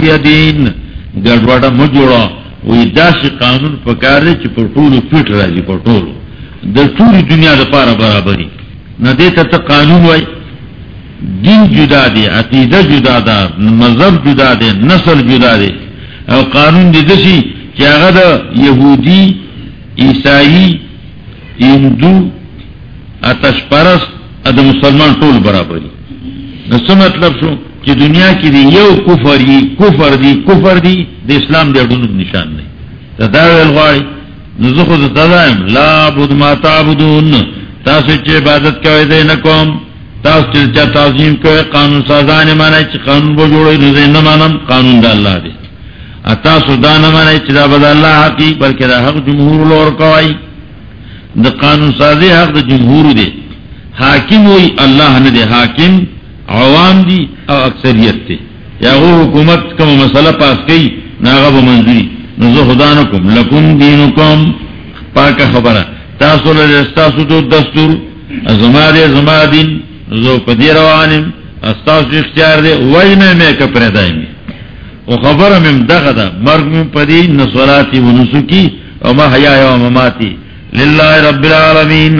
بغی دین گڑبڑا مجوڑا وی داس قانون پکار دے چی پر طول فیٹ رازی پر طول در طول دنیا دا پارا برابری نا دیتا تا قانون وی دین جدا دے عقیدہ جدا دا مذہب جدا دے نسل جدا دے او قانون دے دسی چی اغا دا یہودی عیسائی ہندو اتش پرست اد مسلمان ٹول برابری نسو مطلب شو؟ کہ دنیا کی دی یو کفر دی کفر دی کفر دی دی اسلام دی اڈون نشان نہیں تداوی الغائی نزو خود تدائم لا بود ما تعبدون. تاسو چی عبادت کوئی دی نکوم تاسو چی چا تعظیم کوئی قانون سازان مانا چی قانون بو جوڑی نزو نمانم قانون دا اللہ دی. اتاسو دا نمانا چی دا بدا اللہ حقی بلکہ دا حق جمہور لور کوئی دا قانون سازی حق دا جمہور دی. حاکم ہوئی اللہ نے دے حاکم. عوام دی او اکثریت تے یا وہ حکومت کم مسئلہ پاس کئی ناغب منظوری. نزو خدا نکم، لکم دینکم. پاک خبر تاسو لستاسو تو دستور. زما دے زما دین. نزو پدی روانم استاسو اختیار دے وی میں میں کپر دائمی و خبر مم دغا دا مرگ مم پدی نسولاتی و نسکی و ما حیاء و مماتی. للہ رب العالمین.